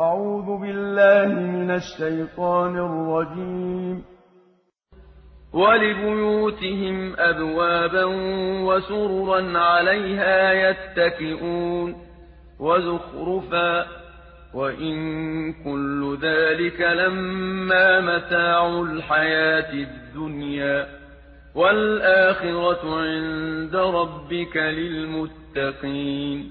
أعوذ بالله من الشيطان الرجيم. ولبيوتهم أبوابا وسررا عليها يتكئون وزخرفا وإن كل ذلك لما متاع الحياة الدنيا. والآخرة عند ربك للمتقين.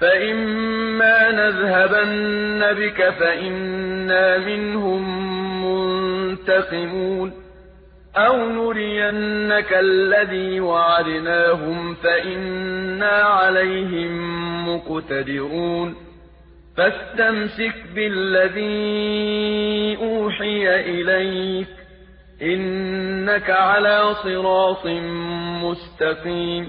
فإما نذهبن بك فإنا منهم منتقمون أَوْ نُرِيَنَّكَ الَّذِي وَعَدْنَاهُمْ فَإِنَّا عَلَيْهِم مُّقْتَدِرُونَ فَاسْتَمْسِكْ بِالَّذِي أُوحِيَ إِلَيْكَ ۖ إِنَّكَ عَلَىٰ صِرَاطٍ مُّسْتَقِيمٍ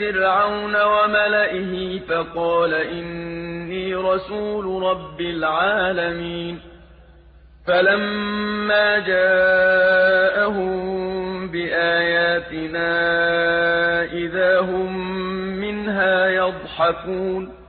فرعون وملئه فقال إني رسول رب العالمين. فَلَمَّا جَاءَهُم بِآيَاتِنَا إِذَا هُم مِّنْهَا يَضْحَكُونَ.